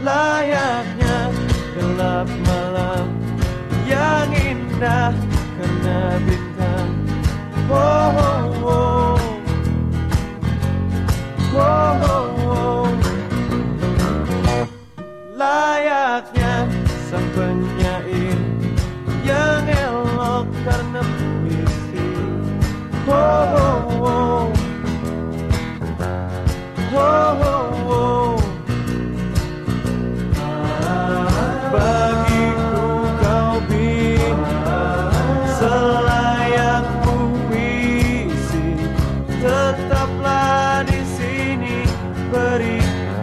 layaknya gelap malam yang indah karena bintang. Oh, oh, oh. Oh, oh, oh. Layaknya sang penyair yang elok karena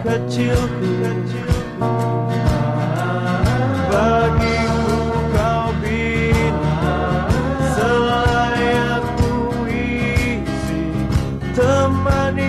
kecilku. Bagiku kau bintang selayak puisi, temani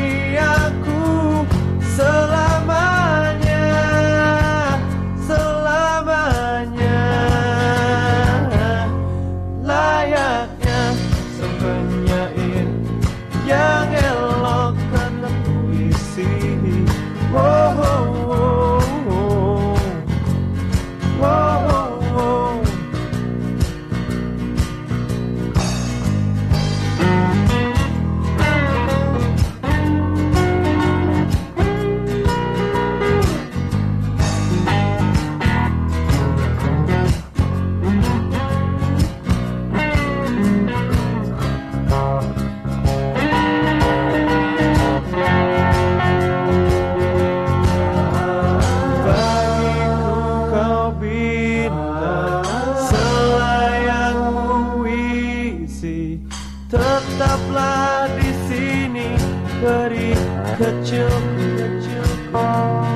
tetaplah di sini beri kecil kecilku.